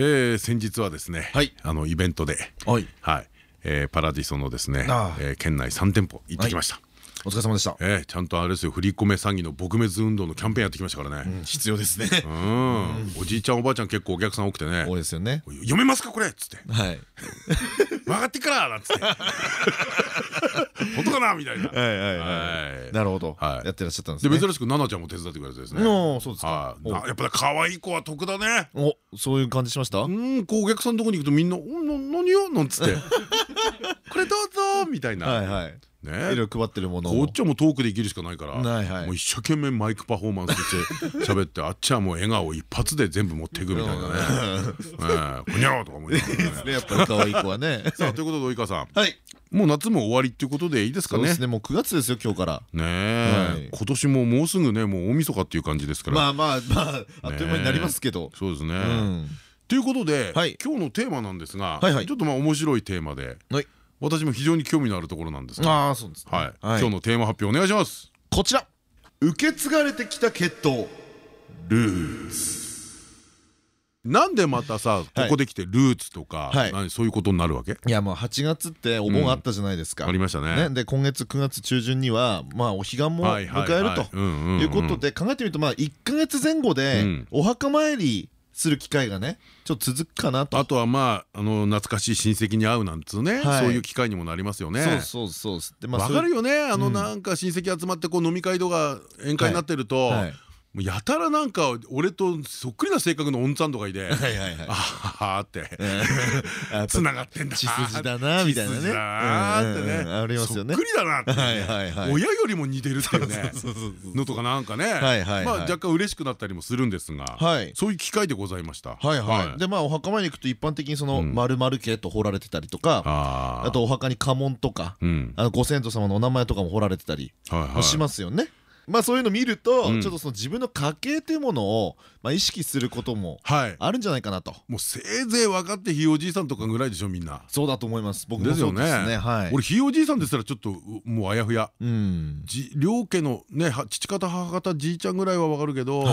えー、先日はですね、はい、あのイベントで、はい、はい、えー、パラディソのですね、えー、県内3店舗行ってきました。はいお疲れ様でした。えー、ちゃんとあれですよ、振り込め詐欺の撲滅運動のキャンペーンやってきましたからね。必要ですね。うん、おじいちゃんおばあちゃん結構お客さん多くてね。多いですよね。読めますかこれっつって。はい。分かってからなんつって。本当かなみたいな。なるほど。やってらっしゃったんですで珍しく奈々ちゃんも手伝ってくれてですね。そうですか。やっぱり可愛い子は得だね。お、そういう感じしました？うん、こうお客さんのとこに行くとみんな、何よなんつって。これどうぞみたいな。はいはい。ね、いろいろ配ってるものこっちはもうトークで生きるしかないからもう一生懸命マイクパフォーマンスして喋って あっちはもう笑顔一発で全部持っていくみたいなね「こにゃろ」とか思いながら ね。やっぱり可愛い子はね。さあということで及川さん。もう夏も終わりっていうことでいいですかね？そうですねもう9月ですよ今日から。ねえ。今年ももうすぐねもう大晦日っていう感じですから。まあまあまああっという間になりますけど。そうですね。ということで今日のテーマなんですがちょっとまあ面白いテーマで私も非常に興味のあるところなんですが。あそうですはい。今日のテーマ発表お願いします。こちら。受け継がれてきた血統ルーツ。なんでまたさここで来てルーツとかそういうことになるわけ？いやもう8月ってお盆あったじゃないですか。ありましたね。で今月9月中旬にはまあお彼岸も迎えるということで考えてみるとまあ1か月前後でお墓参りする機会がねちょっと続くかなと。あとはまああの懐かしい親戚に会うなんつうね、はい、そういう機会にもなりますよね。そうそうそう。でまあ分かるよね。あのなんか親戚集まってこう飲み会とか宴会になってると、はい。はいやたらなんか俺とそっくりな性格のおんちゃんとかいて「ああ」ってつながってんだ血筋だなみたいなね。ありますよね。そっくりだなって親よりも似てるっていうねのとかなんかね。まあ若干嬉しくなったりもするんですがそういう機会でございました。はいはい。でまあお墓参り行くと一般的にその丸々家と彫られてたりとかあとお墓に家紋とかご先祖様のお名前とかも彫られてたりしますよねまあそういうの見ると、ちょっとその自分の家系というものをまあ意識することもあるんじゃないかなと。もうせいぜい分かってひいおじいさんとかぐらいでしょみんな。そうだと思います。僕もそうですね。はい。俺ひいおじいさんですらちょっともうあやふや。うん。両家のね父方母方じいちゃんぐらいは分かるけど。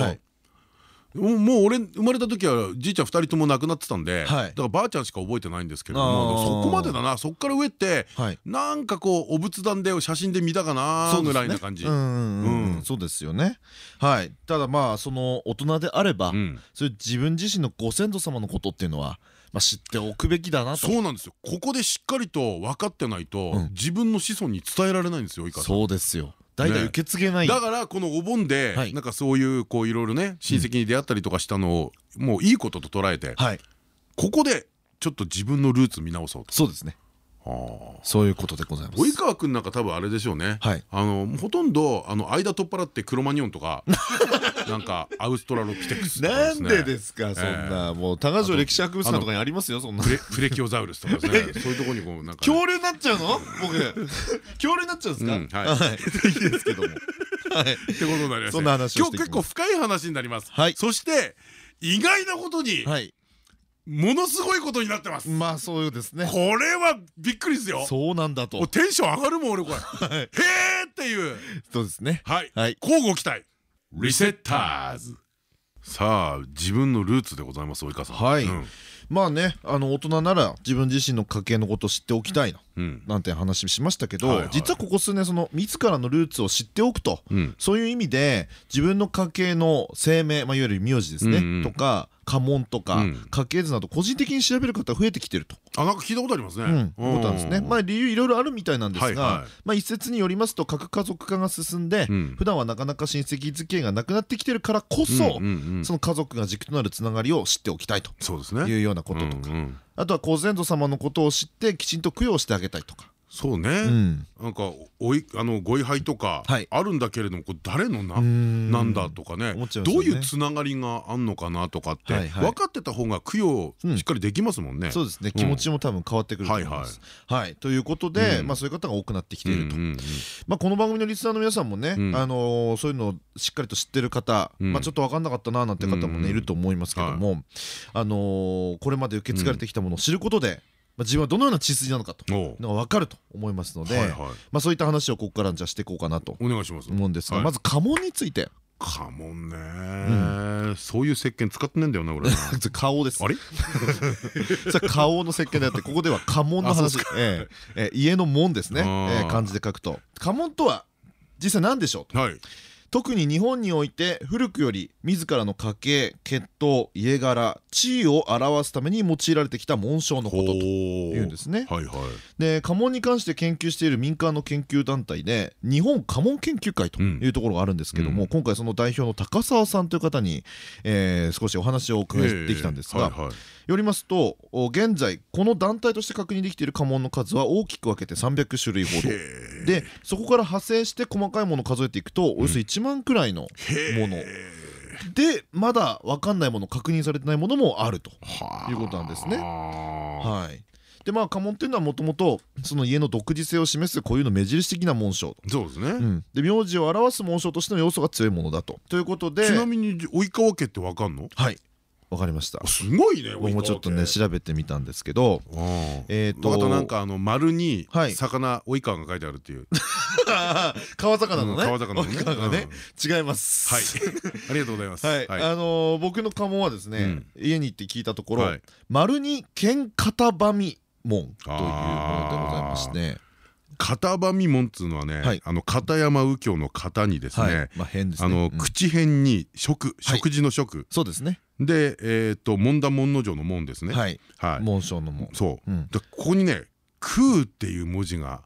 もう俺生まれた時はじいちゃん2人とも亡くなってたんで、だからばあちゃんしか覚えてないんですけれどもそこまでだな。そっから上ってなんかこうお仏壇で写真で見たかなぐらいな感じ。そうですよね。はい。ただまあその大人であればそういう自分自身のご先祖様のことっていうのはまあ知っておくべきだなと。そうなんですよ。ここでしっかりと分かってないと自分の子孫に伝えられないんですよそうですよ代々受け継げない、だからこのお盆でなんかそういうこういろいろね親戚に出会ったりとかしたのをもういいことと捉えてここでちょっと自分のルーツ見直そうと。そうですねそういうことでございます。及川君なんか多分あれでしょうね。あのほとんどあの間取っ払ってクロマニオンとか なんかアウストラロピテクスなんでですかそんな。もう多賀城歴史博物館とかにありますよそんな。フレキオザウルスとかそういうところにこうなんか恐竜になっちゃうの？僕。恐竜になっちゃうんですか？はい。い。いですけども。はい。ってことになります今日結構深い話になります。そして意外なことにはいものすごいことになってます。まあそうですね。これはびっくりですよ。そうなんだと。テンション上がるもん俺これ。へえっていう。そうですね。はい。交互期待。リセッターズ。さあ自分のルーツでございます及川さん。はい。まあねあの大人なら自分自身の家系のことを知っておきたいな、なんて話しましたけど実はここ数年その自らのルーツを知っておくと、そういう意味で自分の家系の生命、まあ、いわゆる名字ですね、とか家紋とか家系図など個人的に調べる方増えてきてると。あなんか聞いたことありますね。思ったんですね。まあ理由いろいろあるみたいなんですが、まあ一説によりますと核家族化が進んで、普段はなかなか親戚付き合いがなくなってきてるからこそ、その家族が軸となるつながりを知っておきたいというようなこととか、あとはご先祖様のことを知ってきちんと供養してあげたいとか。そうね、なんかおいあのご位牌とかあるんだけれどもこれ誰のななんだとかね。どういうつながりがあんのかなとかって分かってた方が供養しっかりできますもんね。そうですね。気持ちも多分変わってくると思います。はいということでまあそういう方が多くなってきていると。まあこの番組のリスナーの皆さんもねあのそういうのをしっかりと知ってる方まあちょっと分かんなかったななんて方もねいると思いますけどもあのこれまで受け継がれてきたものを知ることでまあ、自分はどのような血筋なのかと。いう。のが分かると思いますのでまあそういった話をここからじゃしていこうかなと思うんですがまず家紋について。家紋ね、うん、そういう石鹸使ってねえんだよな俺。顔です。あれ？それ顔の石鹸であってここでは家紋の話。ええ家の門ですね、ええ、漢字で書くと。家紋とは実際何でしょうと、はい、特に日本において古くより自らの家系血統家柄地位を表すために用いられてきた紋章のことというんですね。で家紋に関して研究している民間の研究団体で日本家紋研究会というところがあるんですけども、うん、今回その代表の高澤さんという方に、えー、少しお話を伺ってきたんですが。よりますと現在この団体として確認できている家紋の数は大きく分けて300種類ほど。でそこから派生して細かいものを数えていくとおよそ1万くらいのもの。でまだ分かんないもの確認されてないものもあると。いうことなんですね。はい。でまあ家紋っていうのはもともとその家の独自性を示す固有の目印的な紋章そうですね、うん、で名字を表す紋章としての要素が強いものだと。ということで。ちなみに及川家って分かんの？はいわかりました。すごいね。もうちょっとね調べてみたんですけど、えっとあとなんかあの丸に魚及川が書いてあるっていう。川魚のね。川魚のね。違います。はい。ありがとうございます。はい。あの僕の家紋はですね、家に行って聞いたところ、丸に剣型ばみ門というものでございまして。片ばみ門っつうのはね、あの片山右京の型にですね、あの口辺に食食事の食、そうですね。で、えっと門田門之丞の門ですね。はい。門章の門。そう。でここにね、空っていう文字が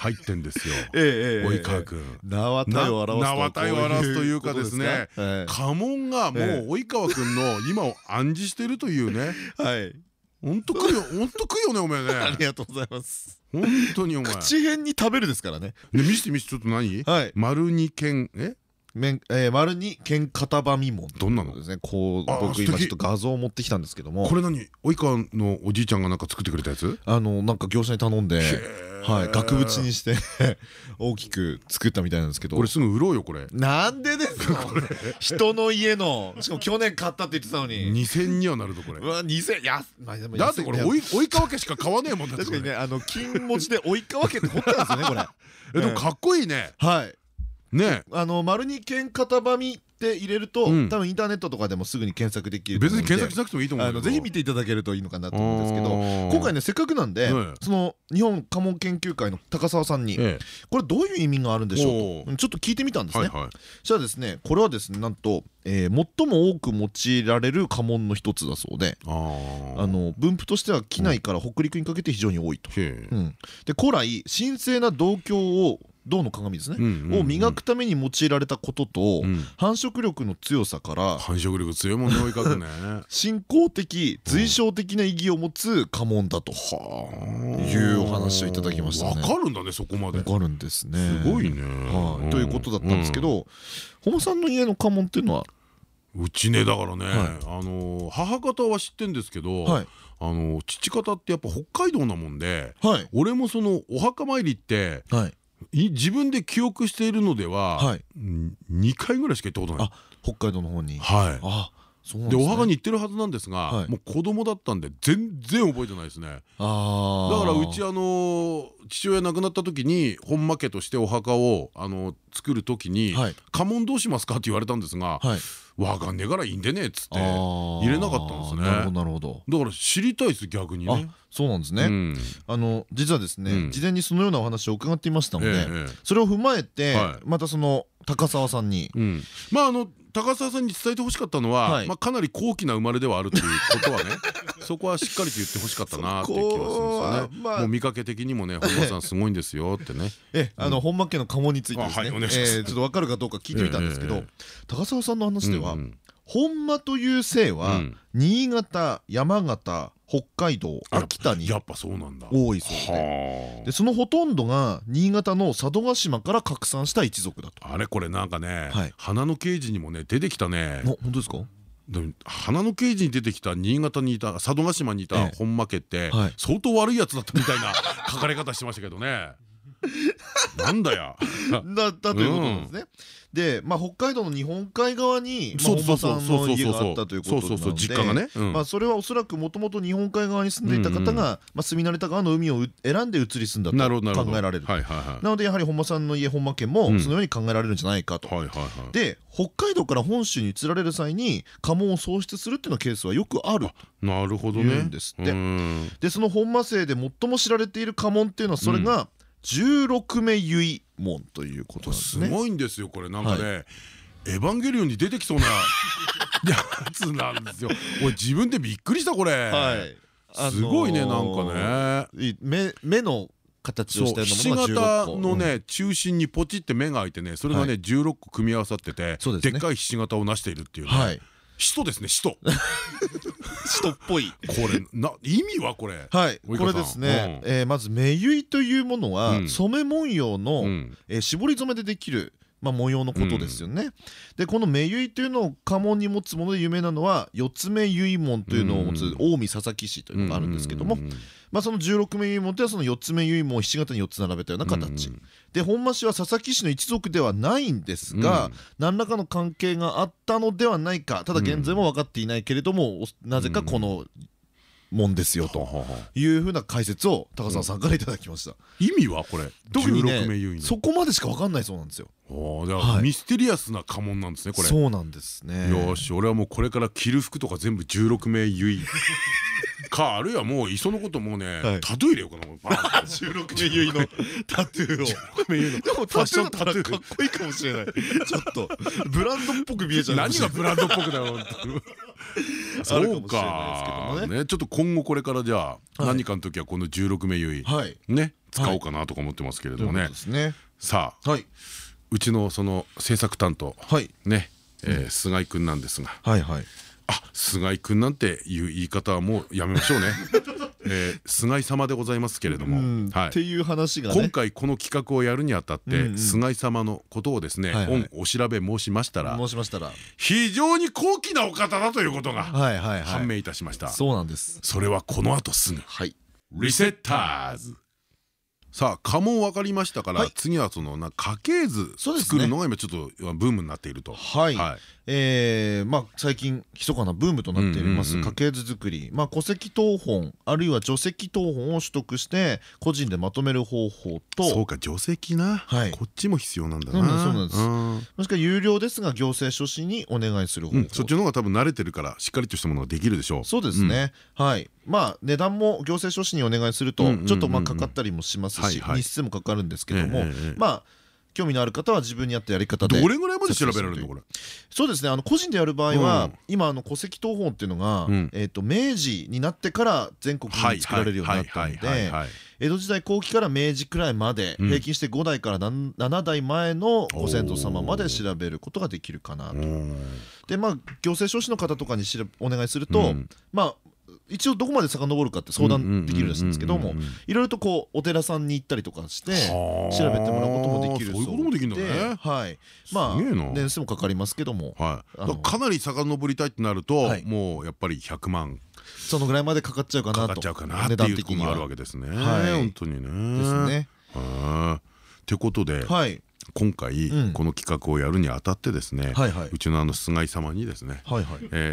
入ってんですよ。及川君。名たを表す。名たを表すというかですね。家紋がもう及川君の今を暗示してるというね。はい。本当くよ、本当くよね、お前ね。ありがとうございます。本当にお前。口辺に食べるですからね。ね、見せて見せて、ちょっと何？はい。丸二剣、え？面えー、丸に剣型ばみもどんなの？ですねこう僕今ちょっと画像を持ってきたんですけども。これ何？及川のおじいちゃんがなんか作ってくれたやつ？あのなんか業者に頼んではい額縁にして 大きく作ったみたいなんですけど。これすぐ売ろうよこれ。なんでですか？人の家の。しかも去年買ったって言ってたのに。2000にはなるとこれ。うわ2000やだってこれ及川家しか買わねえもんだ確かにねあの金文字で及川家って彫ったんですよねこれ。えでもかっこいいね。はいねあの丸に剣型ばみって入れると、多分インターネットとかでもすぐに検索できる別に検索しなくてもいいと思うぜひ見ていただけるといいのかなと思うんですけど今回ねせっかくなんでその日本家紋研究会の高澤さんにこれどういう意味があるんでしょうとちょっと聞いてみたんですね。そしたらですねこれはですねなんとえー、最も多く用いられる家紋の一つだそうであの分布としては機内から北陸にかけて非常に多いと。うん、で古来神聖な銅鏡を銅の鏡ですね。を磨くために用いられたことと繁殖力の強さから繁殖力強いもんね追いかくね。信仰的随想的な意義を持つ家紋だと。いうお話をいただきましたわかるんだねそこまで。わかるんですね。すごいね。ということだったんですけど本間さんの家の家紋っていうのは？うちねだからね。あの母方は知ってんですけどあの父方ってやっぱ北海道なもんで俺もそのお墓参りって自分で記憶しているのでは、はい、2回ぐらいしか行ったことない。北海道の方に。はい。あでお墓に行ってるはずなんですが、もう子供だったんで全然覚えてないですね。だからうちあの父親亡くなった時に本間家としてお墓をあの作る時に「家紋どうしますか?」って言われたんですが「わかんねえからいいんでね」っつって入れなかったんですね。なるほどなるほど。だから知りたいです逆にね。そうなんですね。あの実はですね事前にそのようなお話を伺っていましたのでそれを踏まえてまたその高澤さんに。まああの高澤さんに伝えてほしかったのは、まあかなり高貴な生まれではあるということはね そこはしっかりと言ってほしかったな っていう気がするんですよね。もう見かけ的にもね本間さんすごいんですよってね。えあの本間家の家紋についてですね。ちょっと分かるかどうか聞いてみたんですけど高澤さんの話では本間という姓は新潟山形北海道秋田にやっぱそうなんだ。多いそうで。でそのほとんどが新潟の佐渡島から拡散した一族だと。あれこれなんかね花の刑事にもね出てきたね。本当ですか？花の刑事に出てきた新潟にいた佐渡島にいた本間家って相当悪いやつだったみたいな 書かれ方してましたけどね。なんだや。だったということなんですね。で、まあ北海道の日本海側に本間さんの家があったということなの実家がね。まあそれはおそらくもともと日本海側に住んでいた方がまあ住み慣れた側の海を選んで移り住んだと考えられる。なのでやはり本間さんの家本間家もそのように考えられるんじゃないかと。で北海道から本州に移られる際に家紋を喪失するっていうのケースはよくある。なるほどね。ですって。でその本間姓で最も知られている家紋っていうのはそれが十六目結門ということなんですね。すごいんですよこれなんかね。エヴァンゲリオンに出てきそうな やつなんですよ。俺自分でびっくりしたこれ。はい。すごいねなんかね。目目の形をしたようなものが型のね中心にポチって目が開いてねそれがね16個組み合わさっててでっかいひし形を成しているっていうね。使徒ですね使徒使徒っぽい。これな意味はこれ。はいこれですね、えー、まず目結というものは、染め文様の、うん、えー、絞り染めでできるまあ、模様のことですよね。うん、でこの目結というのを家紋に持つもので有名なのは四つ目結門というのを持つ近江佐々木市というのがあるんですけども、まあ、その16目結門というのはその4つ目結門をひし形に4つ並べたような形、で本間氏は佐々木氏の一族ではないんですが、何らかの関係があったのではないかただ現在も分かっていないけれども、なぜかこのもんですよというふうな解説を高澤さんからいただきました。意味はこれ特にねそこまでしか分かんないそうなんですよミステリアスな家紋なんですねこれ。そうなんですね。よし俺はもうこれから着る服とか全部16名結 かあるいはもういっそのこともうねタトゥー入れようかな16 名結の。タトゥーをでもタトゥーだったらかっこいいかもしれない。ちょっとブランドっぽく見えちゃう。何がブランドっぽくだよ そうか。ねちょっと今後これからじゃあ何かの時はこの16名結ね使おうかなとか思ってますけれどもね。さあうちのその制作担当ね菅井君なんですが。あ菅井君なんていう言い方はもうやめましょうね。えー、菅井様でございますけれども、はい、っていう話が、今回この企画をやるにあたって、菅井様のことをですね、おお調べ申しましたら申しましたら。非常に高貴なお方だということが判明いたしました。そうなんです。それはこの後すぐ、はい、リセッターズさあ家紋分かりましたから、次はそのな家系図作るのが今ちょっとブームになっていると。はい。ええまあ最近密かなブームとなっています家系図作り、まあ戸籍謄本あるいは除籍謄本を取得して個人でまとめる方法と、そうか除籍な、はい、こっちも必要なんだな。そうなんです。もしくは有料ですが行政書士にお願いする方法。そっちの方が多分慣れてるからしっかりとしたものができるでしょう。そうですね。はい。まあ値段も行政書士にお願いするとちょっとまあかかったりもしますし日数もかかるんですけどもまあ興味のある方は自分に合ったやり方でどれぐらいまで調べられるの？これ。そうですね。あの個人でやる場合は、今あの戸籍謄本っていうのが、えっと明治になってから全国に作られるようになったので江戸時代後期から明治くらいまで、平均して5代から7代前のご先祖様まで調べることができるかなと。でまあ行政書士の方とかにお願いすると、まあ一応どこまで遡るかって相談できるらしいんですけどもいろいろとこうお寺さんに行ったりとかして調べてもらうこともできるそうではい。まあ年数もかかりますけどもかなり遡りたいってなるともうやっぱり100万。そのぐらいまでかかっちゃうかなと。かかっちゃうかなっていうところもあるわけですね。本当にね。ですね。ってことで今回この企画をやるにあたってですねうちのあの菅井様にですね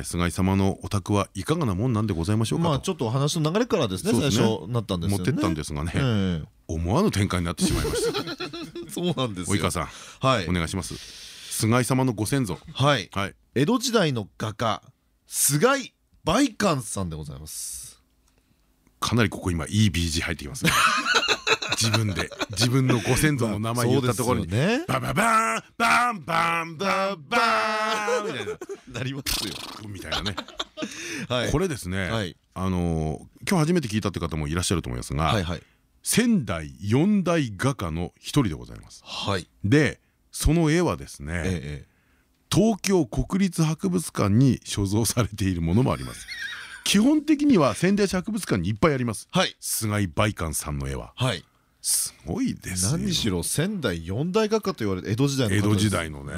菅井様のお宅はいかがなもんなんでございましょうかまあちょっと話の流れからですね最初なったんです持ってったんですがね思わぬ展開になってしまいました。そうなんです及川さんお願いします。菅井様のご先祖。はい。江戸時代の画家菅井梅官さんでございます。かなりここ今いい BG 入ってきますね 自分で自分のご先祖の名前言ったところに「バババンバンバンバンバン」みたいななりますよみたいなねこれですねあの今日初めて聞いたって方もいらっしゃると思いますが仙台四大画家の一人でございます。でその絵はですね東京国立博物館に所蔵されているものもあります基本的には仙台市博物館にいっぱいありますはい菅井梅官さんの絵ははいすごいですよ。何しろ仙台四大画家と言われる江戸時代の江戸時代のね。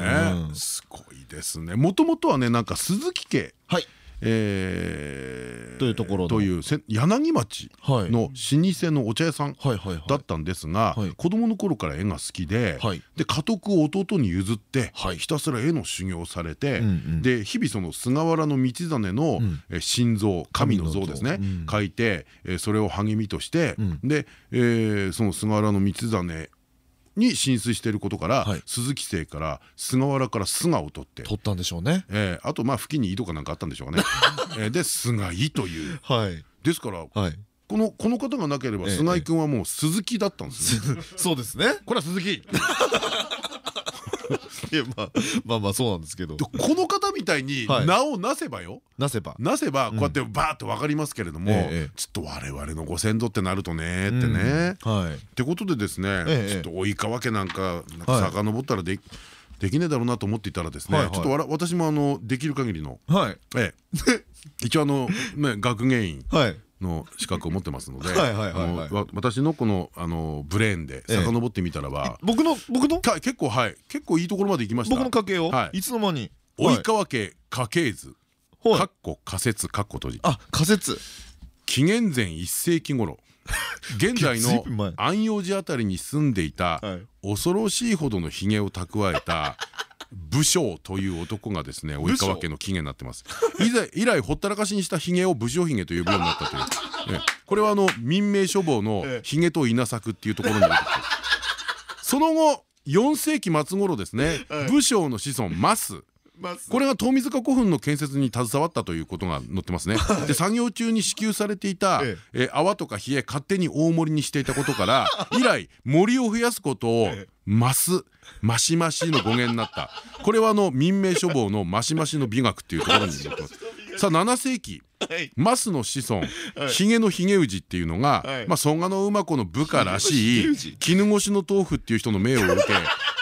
うん。すごいですね。もともとはねなんか鈴木家。はいえーというところのというせ柳町はい。の老舗のお茶屋さんだったんですがはい。子供の頃から絵が好きではい。で家督を弟に譲ってはい。ひたすら絵の修行をされてで日々その菅原道真の心臓神の像。ですね描いてえそれを励みとしてうん。でえーその菅原道真に浸水していることからはい。鈴木姓から菅原から菅を取って。取ったんでしょうね。えーあとまあ付近に井戸かなんかあったんでしょうかね。えーで菅井という。はい。ですからはい。このこの方がなければええ菅井君はもう鈴木だったんですよね。そうですね。これは鈴木 まあまあまあそうなんですけど。でこの方みたいにはい。名をなせばよ。なせば。なせばこうやってバーッと分かりますけれどもええちょっと我々のご先祖ってなるとねってね。はい。ってことでですねええちょっと及川家なんかなんはい。か遡ったらでできねえだろうなと思っていたらですねちょっとわら私もあのできる限りの。はい。ええ。一応あのね学芸員。はいの資格を持ってますので私のこのあのブレーンでええ。遡ってみたらば僕の僕の？か結構はい。結構いいところまで行きました。僕の家系を？はい。いつの間に？及川家家系図。はい。かっこ仮説かっこ閉じ。あ仮説。紀元前1世紀頃 現在の安養寺あたりに住んでいたはい。恐ろしいほどのひげを蓄えた武将という男がですね及川家の起源になってます。以来 以来ほったらかしにしたひげを武将ひげと呼ぶようになったという。ええ。これはあの民命書房のええ。ひげと稲作っていうところに出てきてその後4世紀末頃ですねはい武将の子孫増これが遠水塚古墳の建設に携わったということが載ってますね。で作業中に支給されていた、ええ。泡とか冷え勝手に大盛りにしていたことから 以来森を増やすことを増す増し増しの語源になった。これはあの民命書房の増し増しの美学っていうところに載ってます。さあ7世紀はい。増の子孫はい。ひげのひげ氏っていうのが、はい。まあ蘇我の馬子の部下らしい絹ごしの豆腐っていう人の命を受け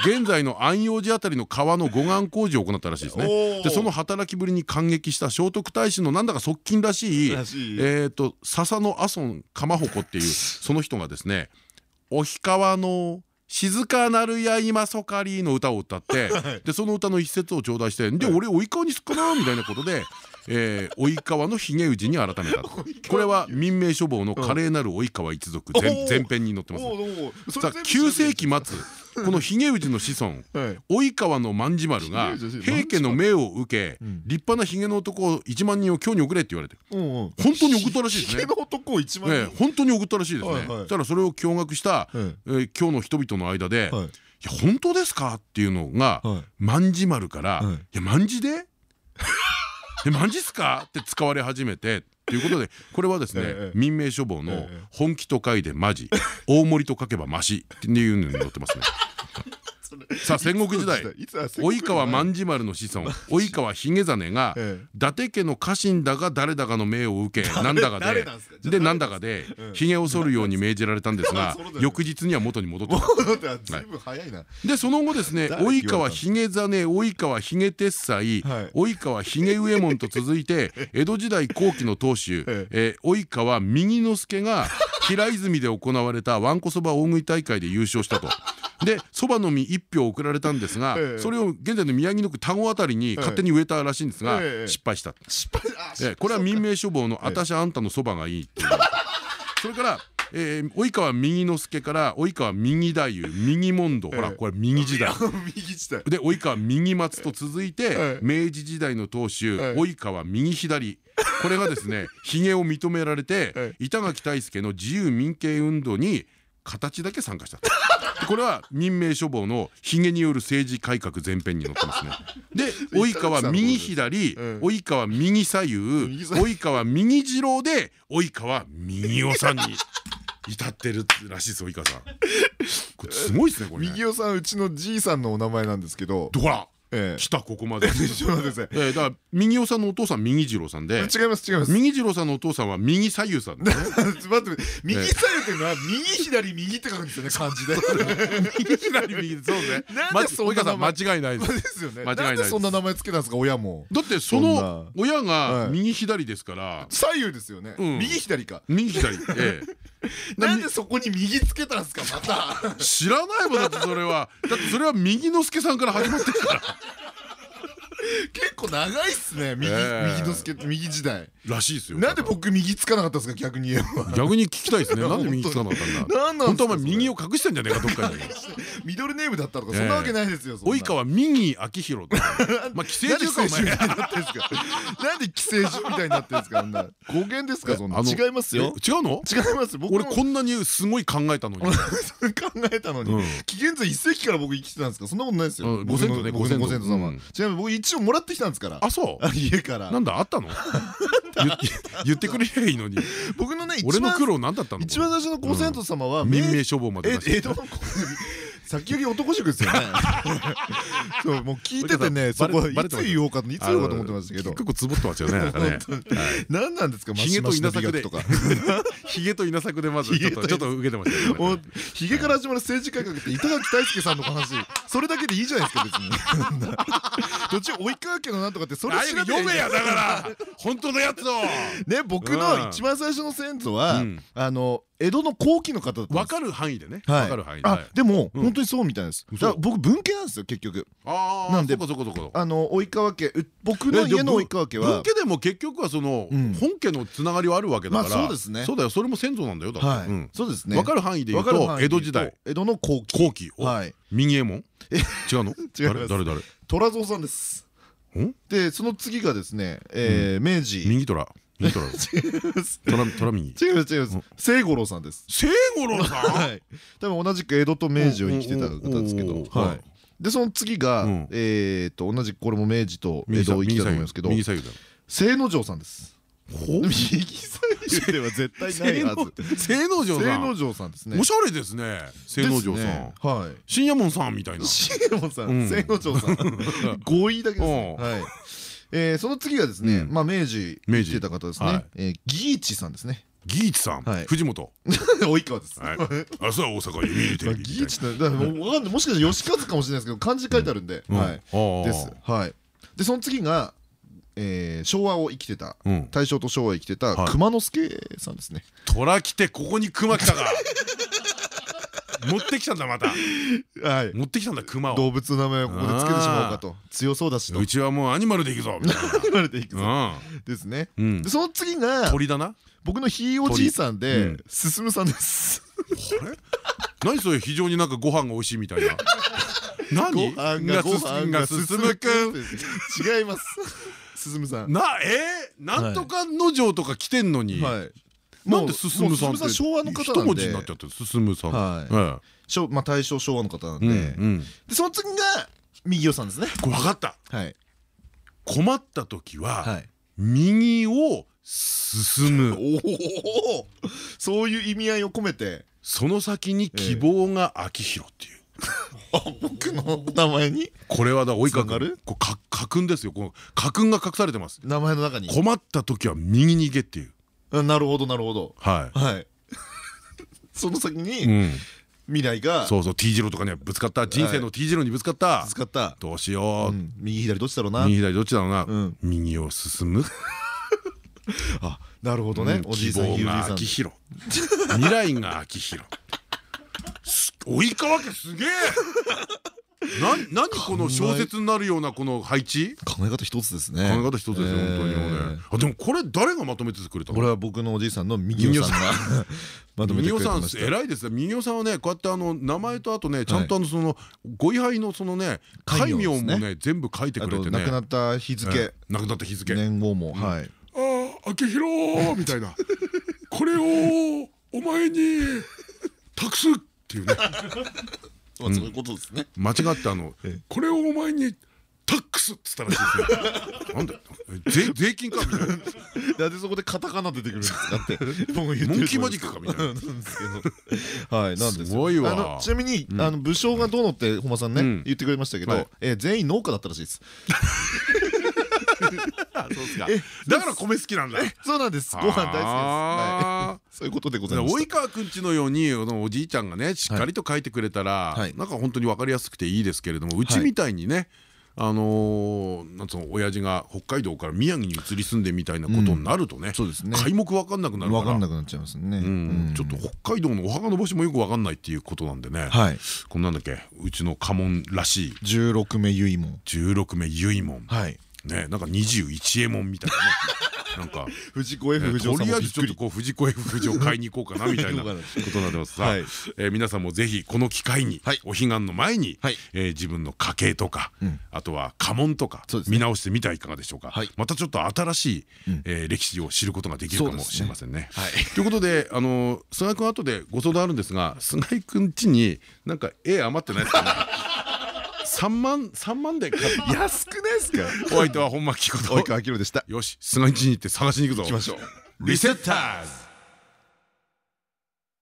現在の安養寺あたりの川の護岸工事を行ったらしいですね。でその働きぶりに感激した聖徳太子のなんだか側近らしいえっと笹の阿孫鎌鉾っていう その人がですね「お氷川の静かなるや今そかり」の歌を歌ってでその歌の一節を頂戴して「で俺及川にすっかな」みたいなことで。えー及川のひげ氏に改めたこれは民命書房の華麗なる及川一族前編に載ってますさあ9世紀末このひげ氏の子孫はい。及川の万事丸が平家の命を受けん。立派なひげの男1万人を京に送れって言われて本当に送ったらしいですね。本当に送ったらしいですね。そしたらそれを驚愕した、ええ。ー今日の人々の間で「はい。いや本当ですか?」っていうのがはい。万事丸から「はい。いや万事で？え万事っすか?」って使われ始めて。ということでこれはですね、ええ民命書房のええ「本気と書いてマジ」「大盛りと書けばマシ」っていうのに載ってますね。さあ戦国時代。及川万事丸の子孫。及川髭実がええ。伊達家の家臣だが誰だかの命を受けなんだかでで誰なんだかで髭を剃るように命じられたんですが翌日には元に戻ってでその後ですね及川言われたの髭実及川髭鉄斎はい。及川髭右衛門と続いて 江戸時代後期の当主及川右之助が平泉で行われたわんこそば大食い大会で優勝したと。でそばの実1票送られたんですがええ。それを現在の宮城野区田子あたりに勝手に植えたらしいんですがええ。失敗した。失敗あええこれは民命処方の「あたしあんたのそばがいい」っていう。それからえー及川右之助から及川右太夫右門戸ほらええこれ右時代。右時代。で及川右松と続いてええ。明治時代の当主ええ。及川右左。これがですね ひげを認められてえ板垣退助の自由民権運動に形だけ参加した。これは民命処方のひげによる政治改革前編に載ってますね。で 及川右左ええ及川右左右及川右次郎で及川右尾さんに至ってるらしいです及川さん。これすごいですねこれね。右尾さんうちのじいさんのお名前なんですけどほらええ来たここまで。だから右尾さんのお父さん右次郎さんで。違います違います。右次郎さんのお父さんは右左右さん。待って右左右れてるのは右左右って書くんですよね漢字で。右左右そうね。なんでそんな名前間違いないです。よね。間違いないなんでそんな名前つけたんですか親も。だってその親がはい。右左ですから。左右ですよね。うん。右左か。右左えなんでそこに右つけたんですか？また。え知らないもんだってそれは。だってそれは右之助さんから始まってるから結構長いっすね。右ええ。右の助右時代。らしいですよ。なんで僕右つかなかったんですか？逆に言えば。逆に聞きたいですね。なんで右つかなかったんだ？なんなん本当はお前右を隠してんじゃねえかどっかに。ミドルネームだったとか。そんなわけないですよ及川右明宏まあ寄生なんで獣かお寄生前獣みたいになってんですかなんで寄生獣みたいになってんですかそんな。語源ですかそんな。違いますよ。え違うの？違います僕も俺こんなにすごい考えたのに。考えたのに。うん。紀元前一世紀から僕生きてたんですか？そんなことないですよ。うんご先祖ねご先祖様。うん。違う僕一応もらってきたんですから。あそう？あ 家から。なんだあったの？言ってくれりゃいいのに。僕のね一俺の番苦労何だったの？一番最初のご先祖様は民明命処方まで江戸の先より男塾ですよね。そうもう聞いててねそこいつ言おうかいつ言おうかと思ってましたけど。結構つぼってますよね何なんですかひげと稲作か。ひげと稲作でまずちょっと受けてましたよもうねひげから始まる政治改革って板垣大輔さんの話それだけでいいじゃないですか別に。途中及川家のなんとかってそれあ調べ読めやだから本当のやつを。ね僕の一番最初の先祖はうん。あの江戸の後期の方だった分かる範囲でね。はい。分かる範囲で。あでもうん。本当にそうみたいです。僕文系なんですよ結局。ああなんでそこそこそこあの及川家う僕の家の及川家は。文家でも結局はそのうん。本家のつながりはあるわけだから。まあそうですね。そうだよ。それも先祖なんだよだって。そうですね。分かる範囲で言うと江戸時代。江戸の後期。後期おはい右衛門違うの？違います。誰？誰？誰？虎蔵さんです。ん？でその次がですねえー明治。右 虎右虎虎虎右違う違う清五郎さんです。清五郎さん？はい。多分同じく江戸と明治を生きてた方ですけど。はい。でその次がうん。えっと同じくこれも明治と江戸を生きてたと思いますけど。右左右だよ清之丞さんです。ほ右左右では絶対ないはず。清之丞さ清ん之丞さんですね。おしゃれですね。清之丞さん。はい。深夜門さんみたいな。シエモンさん。うん。清之丞さん。合意だけですはい。えーその次がですねうん。まあ明治明治。生きてた方ですはい。ねえー義一さんですね。義一さん。はい。藤本。及川です。はい。明日は大阪読売テレビみたい 義一ってだからもうわかんない。もしかしたら吉和かもしれないですけど漢字書いてあるんで。なはい。うんですはい。でその次がえー昭和を生きてたうん。大正と昭和を生きてたはい。熊之助さんですね。虎来てここに熊来たか。持ってきたんだまた。はい。持ってきたんだ熊を。動物の名前をここでつけてしまおうかと。強そうだしと。うちはもうアニマルでいくぞみたい言われていくぞ。なですね。でその次が鳥だな。僕のひいおじいさんでうん。進さんです。あれ？何それ？非常になんかご飯が美味しいみたいな。何？ご飯がご飯が進むくん。違います進さん。なえー？なんとかの城とか来てんのに。はい。なんで進むさんって昭和の方一文字になっちゃってる進むさん。はい。まあ大正昭和の方なんで。うんでその次が右尾さんですね。分かった。はい。困った時ははい。右を進む。おおそういう意味合いを込めて。その先に希望が秋広っていう。あ僕の名前に？これはだ及川つながる？君こうか家訓ですよ。この家訓が隠されてます。名前の中に？困った時は右に行けっていう。うんなるほどなるほど。ははい。その先い、うにん、未来がそうそう T 字路とかにはぶつかった。人生の T 字路にぶつかった。使った。どうしよう、うん。右左どっちだろうな。右左どっちだろうな、うん。右を進む。あなるほどね。うん。おじいさん希望がひいおじいさん未来が秋広。す及川家すげえ。な何この小説になるようなこの配置？考え方一つですね。考え方一つですよえー。本当にね。あでもこれ誰がまとめてくれたの？これは僕のおじいさんの右尾さん。がまとめてくれてました。偉いですね。右尾さんはねこうやってあの名前とあとねちゃんとあのそのご位牌のそのね戒名もね全部書いてあくれてね。と亡くなった日付。ええ。亡くなった日付。年号もはい。ああ明宏みたいな。これをお前に託すっていうね。まあそういうことですね。間違ってあのええ。これをお前にタックスっつったらしいですよ。なんで？税税金かみたいな。なんでそこでカタカナ出てくるんですか？って僕言ってるモンキーマジックかみたいな。なんですけどはいなんですすごいわ。あのちなみにあの武将がどうのって本間さんねうん。言ってくれましたけはい。どえー全員農家だったらしいです そうですか。だから米好きなんだ。そうなんです。ご飯大好きです。はい。そういうことでございます及川くんちのようにおじいちゃんがねしっかりと書いてくれたらなんか本当に分かりやすくていいですけれどもうちみたいにねあのなんつうの親父が北海道から宮城に移り住んでみたいなことになるとね皆目分かんなくなるから。分かんなくなっちゃいますね。ちょっと北海道のお墓の場所もよく分かんないっていうことなんでね。こんなんだっけ？うちの家紋らしい。16目結門16目結門ねなんか21右衛門みたいなね。なんか藤子 F 不二雄とりあえずちょっとこう藤子 F 不二雄買いに行こうかなみたいなことになってますさあ 皆さんもぜひこの機会にお彼岸の前に自分の家系とかあとは家紋とか見直してみてはいかがでしょうか。またちょっと新しい歴史を知ることができるかもしれませんね。ということであの菅井君後でご相談あるんですが菅井君家になんか絵余ってないですかね？三万三万で 安くないですか？お相手は本間貴子と。及川明でした。よし菅井家に行って探しに行くぞ。行きましょう。リセッターズ